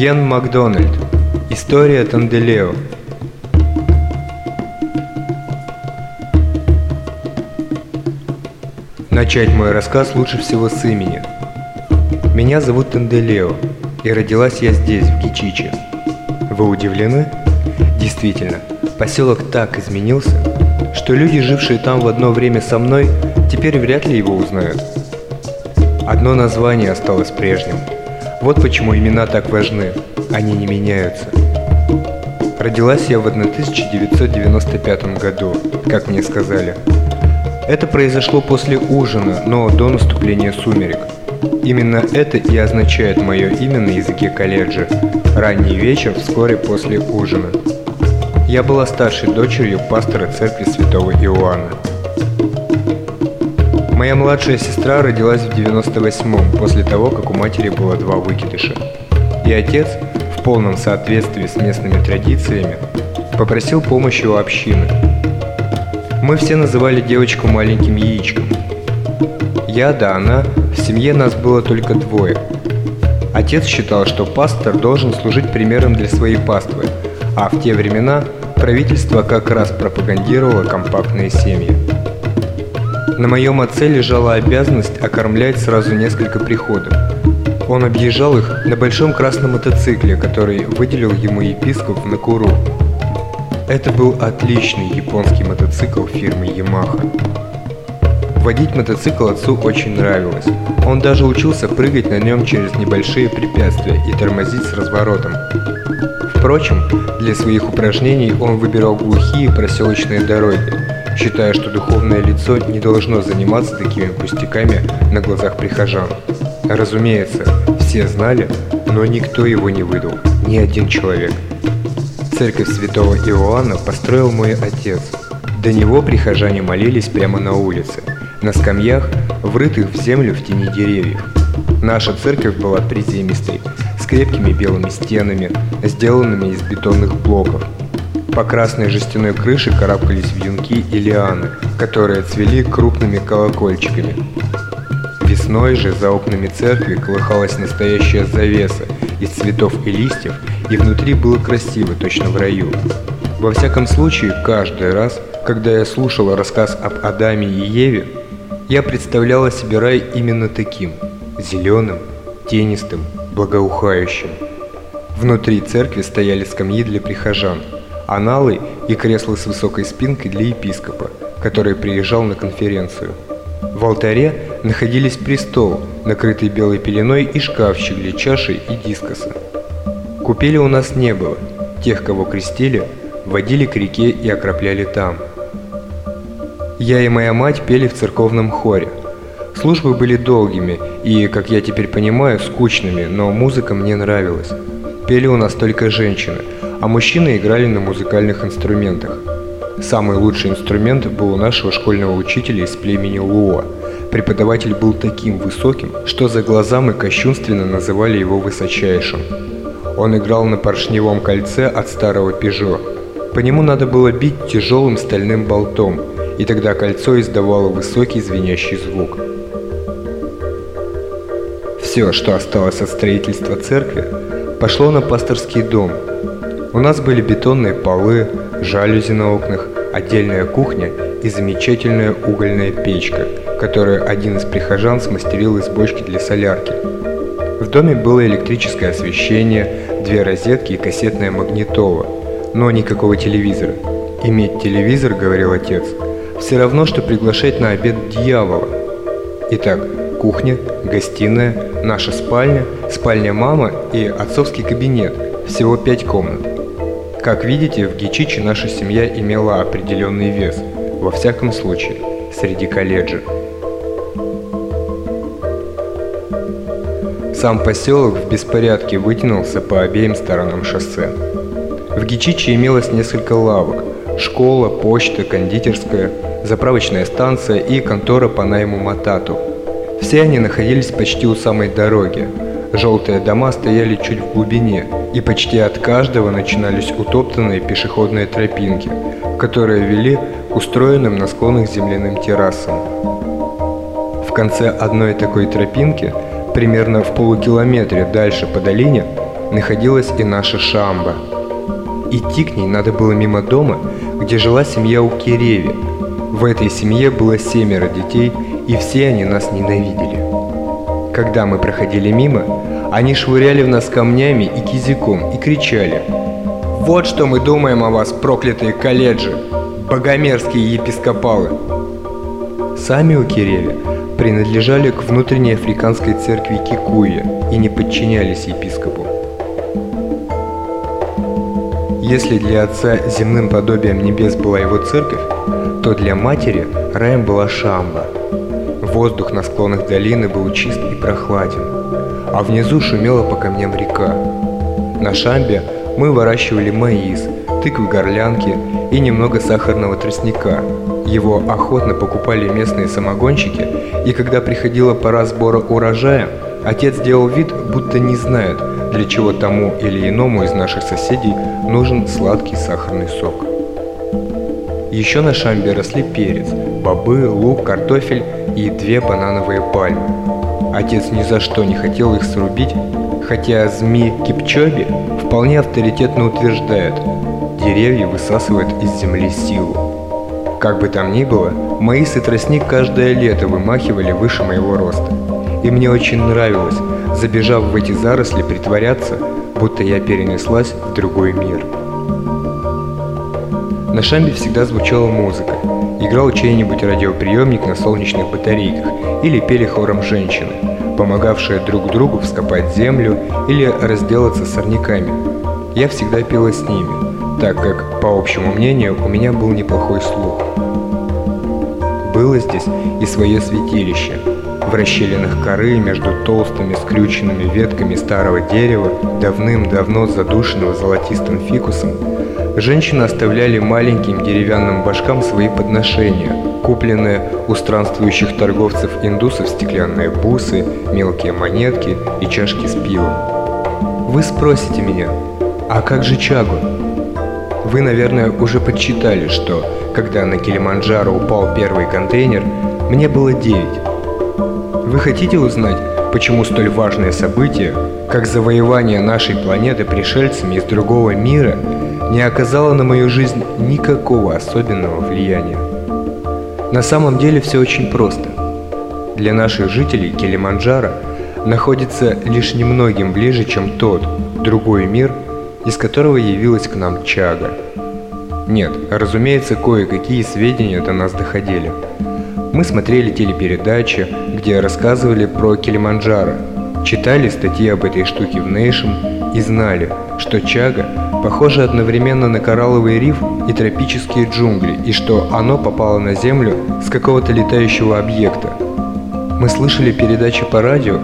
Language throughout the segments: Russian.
Йен Макдональд. История Танделео. Начать мой рассказ лучше всего с имени. Меня зовут Танделео, и родилась я здесь, в Гичиче. Вы удивлены? Действительно, поселок так изменился, что люди, жившие там в одно время со мной, теперь вряд ли его узнают. Одно название осталось прежним. Вот почему имена так важны, они не меняются. Родилась я в 1995 году, как мне сказали. Это произошло после ужина, но до наступления сумерек. Именно это и означает мое имя на языке колледжа. Ранний вечер вскоре после ужина. Я была старшей дочерью пастора церкви святого Иоанна. Моя младшая сестра родилась в 98-м, после того, как у матери было два выкидыша. И отец, в полном соответствии с местными традициями, попросил помощи у общины. Мы все называли девочку маленьким яичком. Я да она, в семье нас было только двое. Отец считал, что пастор должен служить примером для своей паствы, а в те времена правительство как раз пропагандировало компактные семьи. На моем отце лежала обязанность окормлять сразу несколько приходов. Он объезжал их на большом красном мотоцикле, который выделил ему епископ в Накуру. Это был отличный японский мотоцикл фирмы Yamaha. Водить мотоцикл отцу очень нравилось. Он даже учился прыгать на нем через небольшие препятствия и тормозить с разворотом. Впрочем, для своих упражнений он выбирал глухие проселочные дороги, считая, что духовное лицо не должно заниматься такими пустяками на глазах прихожан. Разумеется, все знали, но никто его не выдал, ни один человек. Церковь святого Иоанна построил мой отец. До него прихожане молились прямо на улице, на скамьях, врытых в землю в тени деревьев. Наша церковь была приземистой, с крепкими белыми стенами, сделанными из бетонных блоков. По красной жестяной крыше карабкались вьюнки и лианы, которые цвели крупными колокольчиками. Весной же за окнами церкви колыхалась настоящая завеса из цветов и листьев, и внутри было красиво, точно в раю. Во всяком случае, каждый раз, когда я слушала рассказ об Адаме и Еве, я представляла себе рай именно таким – зеленым, тенистым, благоухающим. Внутри церкви стояли скамьи для прихожан, аналы и кресла с высокой спинкой для епископа, который приезжал на конференцию. В алтаре находились престол, накрытый белой пеленой и шкафчик для чаши и дискоса. Купели у нас не было. Тех, кого крестили, водили к реке и окропляли там. Я и моя мать пели в церковном хоре. Службы были долгими и, как я теперь понимаю, скучными, но музыка мне нравилась. Пели у нас только женщины, а мужчины играли на музыкальных инструментах. Самый лучший инструмент был у нашего школьного учителя из племени Луа. Преподаватель был таким высоким, что за глаза мы кощунственно называли его высочайшим. Он играл на поршневом кольце от старого Пежо. По нему надо было бить тяжелым стальным болтом, и тогда кольцо издавало высокий звенящий звук. Все, что осталось от строительства церкви, пошло на пасторский дом. У нас были бетонные полы, жалюзи на окнах, отдельная кухня и замечательная угольная печка, которую один из прихожан смастерил из бочки для солярки. В доме было электрическое освещение, две розетки и кассетная магнитола, но никакого телевизора. Иметь телевизор, говорил отец, все равно, что приглашать на обед дьявола. Итак, кухня, гостиная, наша спальня, спальня мамы и отцовский кабинет. Всего пять комнат. Как видите, в Гичичи наша семья имела определенный вес, во всяком случае, среди колледжа. Сам поселок в беспорядке вытянулся по обеим сторонам шоссе. В Гичичи имелось несколько лавок, школа, почта, кондитерская, заправочная станция и контора по найму Матату. Все они находились почти у самой дороги. Желтые дома стояли чуть в глубине, и почти от каждого начинались утоптанные пешеходные тропинки, которые вели к устроенным на склонах земляным террасам. В конце одной такой тропинки, примерно в полукилометре дальше по долине, находилась и наша Шамба. Идти к ней надо было мимо дома, где жила семья Укиреви. В этой семье было семеро детей, и все они нас ненавидели. Когда мы проходили мимо, они швыряли в нас камнями и кизиком и кричали «Вот что мы думаем о вас, проклятые колледжи! Богомерзкие епископалы!» Сами Укиреви принадлежали к внутренней африканской церкви Кикуя и не подчинялись епископу. Если для отца земным подобием небес была его церковь, то для матери раем была Шамба. Воздух на склонах долины был чист и прохладен, а внизу шумела по камням река. На Шамбе мы выращивали маис, тыквы-горлянки и немного сахарного тростника. Его охотно покупали местные самогонщики, и когда приходила пора сбора урожая, отец делал вид, будто не знает, для чего тому или иному из наших соседей нужен сладкий сахарный сок. Еще на шамбе росли перец, бобы, лук, картофель и две банановые пальмы. Отец ни за что не хотел их срубить, хотя ЗМИ Кипчоби вполне авторитетно утверждает, деревья высасывают из земли силу. Как бы там ни было, маис и тростник каждое лето вымахивали выше моего роста. И мне очень нравилось, забежав в эти заросли, притворяться, будто я перенеслась в другой мир. На шамбе всегда звучала музыка. Играл чей-нибудь радиоприемник на солнечных батарейках или пели хором женщины, помогавшие друг другу вскопать землю или разделаться с сорняками. Я всегда пела с ними, так как, по общему мнению, у меня был неплохой слух. Было здесь и свое святилище – в расщелинах коры между толстыми скрюченными ветками старого дерева, давным-давно задушенного золотистым фикусом, женщины оставляли маленьким деревянным башкам свои подношения, купленные у странствующих торговцев-индусов стеклянные бусы, мелкие монетки и чашки с пивом. Вы спросите меня, а как же Чагу? Вы, наверное, уже подсчитали, что, когда на Килиманджаро упал первый контейнер, мне было 9. Вы хотите узнать, почему столь важное событие, как завоевание нашей планеты пришельцами из другого мира, не оказало на мою жизнь никакого особенного влияния? На самом деле все очень просто. Для наших жителей Килиманджаро находится лишь немногим ближе, чем тот, другой мир, из которого явилась к нам Чага. Нет, разумеется, кое-какие сведения до нас доходили – мы смотрели телепередачи, где рассказывали про Килиманджаро, читали статьи об этой штуке в Nation и знали, что Чага похоже одновременно на коралловый риф и тропические джунгли, и что оно попало на Землю с какого-то летающего объекта. Мы слышали передачи по радио,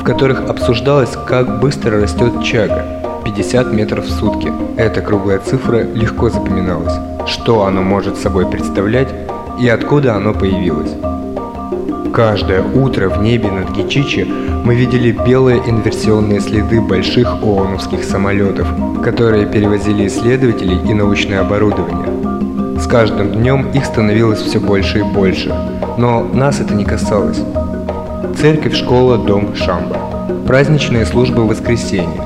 в которых обсуждалось, как быстро растет Чага – 50 метров в сутки. Эта круглая цифра легко запоминалась. Что оно может собой представлять и откуда оно появилось. Каждое утро в небе над Гичичи мы видели белые инверсионные следы больших ООНовских самолетов, которые перевозили исследователей и научное оборудование. С каждым днем их становилось все больше и больше, но нас это не касалось. Церковь, школа, дом, шамба. Праздничные службы в воскресенье.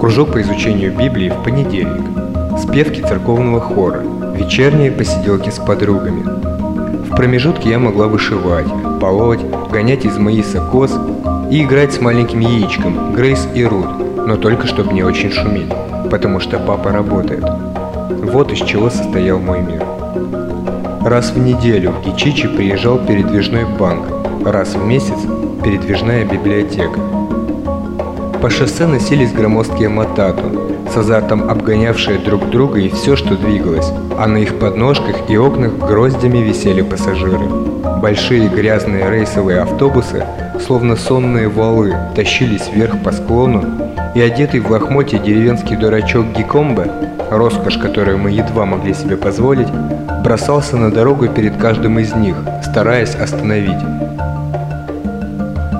Кружок по изучению Библии в понедельник. Спевки церковного хора. Вечерние посиделки с подругами промежутке я могла вышивать, полоть, гонять из маиса коз и играть с маленьким яичком, Грейс и Рут, но только чтобы не очень шуметь, потому что папа работает. Вот из чего состоял мой мир. Раз в неделю в Гичичи приезжал передвижной банк, раз в месяц передвижная библиотека. По шоссе носились громоздкие матату, с азартом обгонявшие друг друга и все, что двигалось, а на их подножках и окнах гроздями висели пассажиры. Большие грязные рейсовые автобусы, словно сонные валы, тащились вверх по склону, и одетый в лохмотье деревенский дурачок Гикомбе, роскошь, которую мы едва могли себе позволить, бросался на дорогу перед каждым из них, стараясь остановить.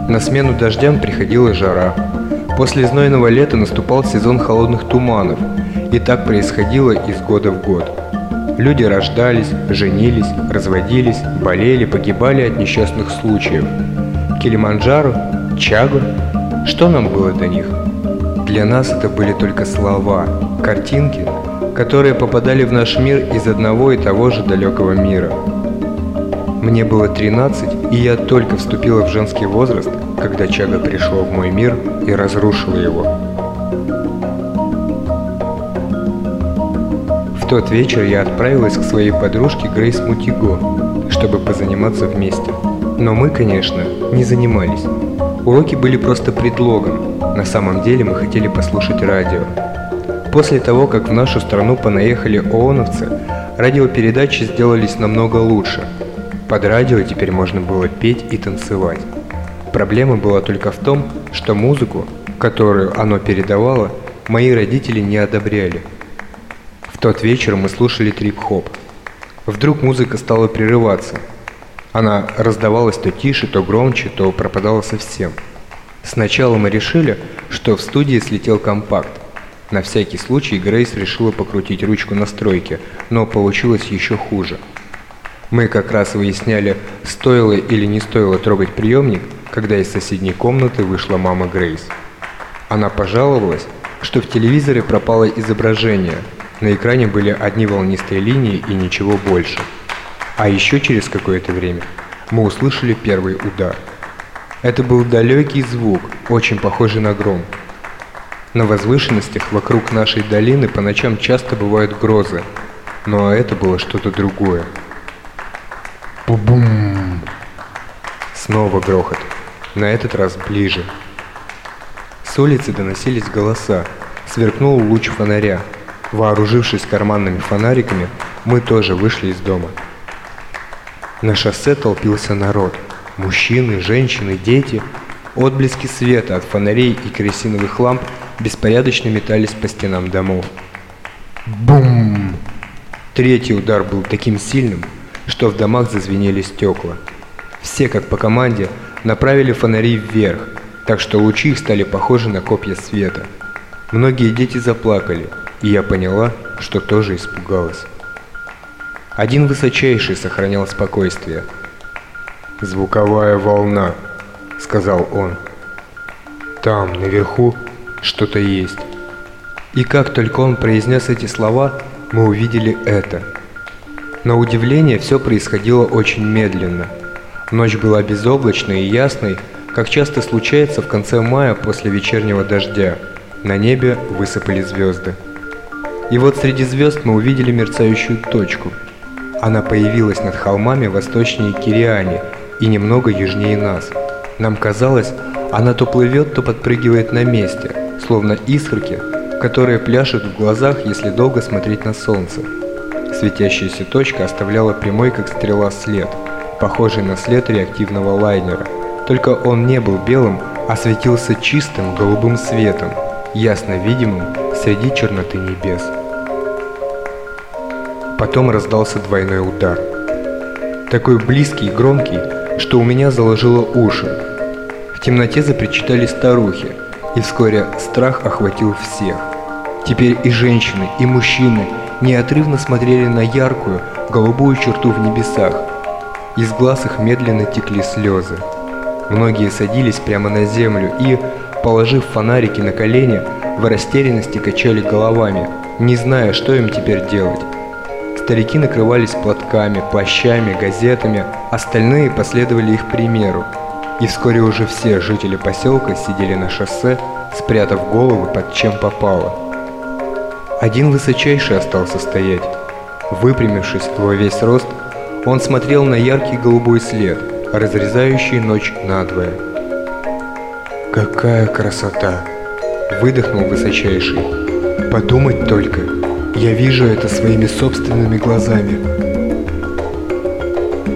На смену дождям приходила жара, После знойного лета наступал сезон холодных туманов, и так происходило из года в год. Люди рождались, женились, разводились, болели, погибали от несчастных случаев. Килиманджаро, Чаго, что нам было до них? Для нас это были только слова, картинки, которые попадали в наш мир из одного и того же далекого мира. Мне было 13, и я только вступила в женский возраст, когда Чага пришло в мой мир и разрушило его. В тот вечер я отправилась к своей подружке Грейс Мутиго, чтобы позаниматься вместе. Но мы, конечно, не занимались. Уроки были просто предлогом. На самом деле мы хотели послушать радио. После того, как в нашу страну понаехали ООНовцы, радиопередачи сделались намного лучше. Под радио теперь можно было петь и танцевать. Проблема была только в том, что музыку, которую оно передавало, мои родители не одобряли. В тот вечер мы слушали трип-хоп. Вдруг музыка стала прерываться. Она раздавалась то тише, то громче, то пропадала совсем. Сначала мы решили, что в студии слетел компакт. На всякий случай Грейс решила покрутить ручку настройки, но получилось еще хуже. Мы как раз выясняли, стоило или не стоило трогать приемник, когда из соседней комнаты вышла мама Грейс. Она пожаловалась, что в телевизоре пропало изображение, на экране были одни волнистые линии и ничего больше. А еще через какое-то время мы услышали первый удар. Это был далекий звук, очень похожий на гром. На возвышенностях вокруг нашей долины по ночам часто бывают грозы, но это было что-то другое. Бу-бум! Снова грохот, на этот раз ближе. С улицы доносились голоса, сверкнул луч фонаря. Вооружившись карманными фонариками, мы тоже вышли из дома. На шоссе толпился народ. Мужчины, женщины, дети. Отблески света от фонарей и керосиновых ламп беспорядочно метались по стенам домов. Бум! Третий удар был таким сильным, что в домах зазвенели стекла. Все, как по команде, направили фонари вверх, так что лучи их стали похожи на копья света. Многие дети заплакали, и я поняла, что тоже испугалась. Один высочайший сохранял спокойствие. «Звуковая волна», — сказал он. «Там, наверху, что-то есть. И как только он произнес эти слова, мы увидели это. На удивление все происходило очень медленно. Ночь была безоблачной и ясной, как часто случается в конце мая после вечернего дождя. На небе высыпали звезды. И вот среди звезд мы увидели мерцающую точку. Она появилась над холмами восточнее Кириани и немного южнее нас. Нам казалось, она то плывет, то подпрыгивает на месте – словно искорки, которые пляшут в глазах, если долго смотреть на солнце. Светящаяся точка оставляла прямой, как стрела, след, похожий на след реактивного лайнера. Только он не был белым, а светился чистым голубым светом, ясно видимым среди черноты небес. Потом раздался двойной удар. Такой близкий и громкий, что у меня заложило уши. В темноте запричитали старухи – и вскоре страх охватил всех. Теперь и женщины, и мужчины неотрывно смотрели на яркую, голубую черту в небесах. Из глаз их медленно текли слезы. Многие садились прямо на землю и, положив фонарики на колени, в растерянности качали головами, не зная, что им теперь делать. Старики накрывались платками, плащами, газетами, остальные последовали их примеру и вскоре уже все жители поселка сидели на шоссе, спрятав головы под чем попало. Один высочайший остался стоять. Выпрямившись во весь рост, он смотрел на яркий голубой след, разрезающий ночь надвое. «Какая красота!» – выдохнул высочайший. «Подумать только, я вижу это своими собственными глазами».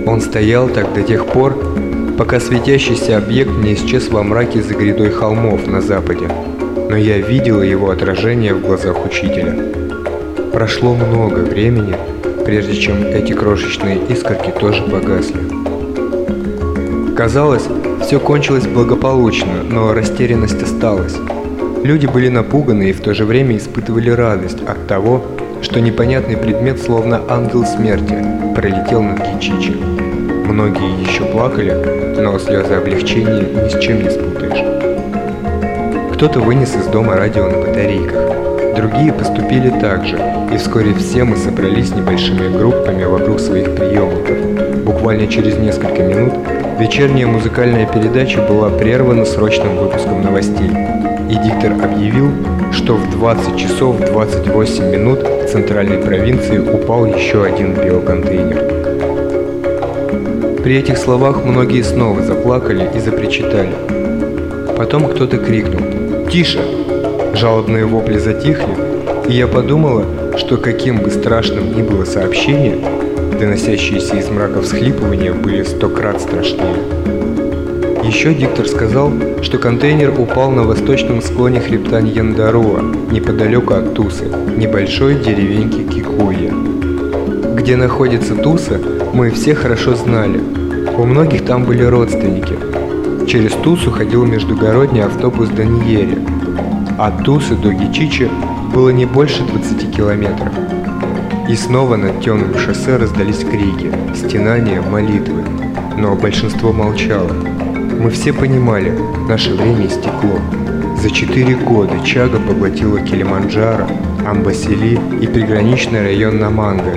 Он стоял так до тех пор, пока светящийся объект не исчез во мраке за грядой холмов на западе, но я видела его отражение в глазах учителя. Прошло много времени, прежде чем эти крошечные искорки тоже погасли. Казалось, все кончилось благополучно, но растерянность осталась. Люди были напуганы и в то же время испытывали радость от того, что непонятный предмет, словно ангел смерти, пролетел над Кичичи. Многие еще плакали, но слезы облегчения ни с чем не спутаешь. Кто-то вынес из дома радио на батарейках. Другие поступили так же, и вскоре все мы собрались небольшими группами вокруг своих приемников. Буквально через несколько минут вечерняя музыкальная передача была прервана срочным выпуском новостей, и диктор объявил, что в 20 часов 28 минут в центральной провинции упал еще один биоконтейнер. При этих словах многие снова заплакали и запричитали. Потом кто-то крикнул «Тише!» Жалобные вопли затихли, и я подумала, что каким бы страшным ни было сообщение, доносящиеся из мрака всхлипывания были сто крат страшнее. Еще диктор сказал, что контейнер упал на восточном склоне хребта Ньяндаруа, неподалеку от Тусы, небольшой деревеньки Кикуя. Где находится Туса, мы все хорошо знали. У многих там были родственники. Через Тусу ходил междугородний автобус до Ньери, от Тусы до Гичичи было не больше 20 километров. И снова над темным шоссе раздались крики, стенания, молитвы. Но большинство молчало. Мы все понимали, наше время истекло. За четыре года Чага поглотила Килиманджаро, Амбасили и приграничный район Наманга,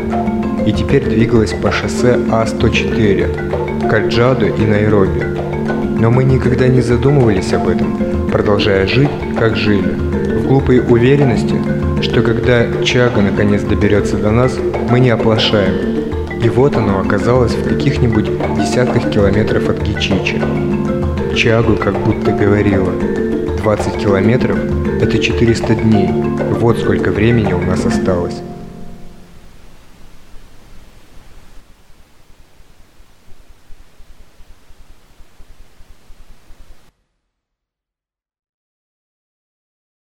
и теперь двигалась по шоссе А-104, Каджаду и Найроби. Но мы никогда не задумывались об этом, продолжая жить, как жили, в глупой уверенности, что когда Чага наконец доберется до нас, мы не оплошаем. И вот оно оказалось в каких-нибудь десятках километров от Гичичи. Чагу как будто говорила, 20 километров – это 400 дней, вот сколько времени у нас осталось.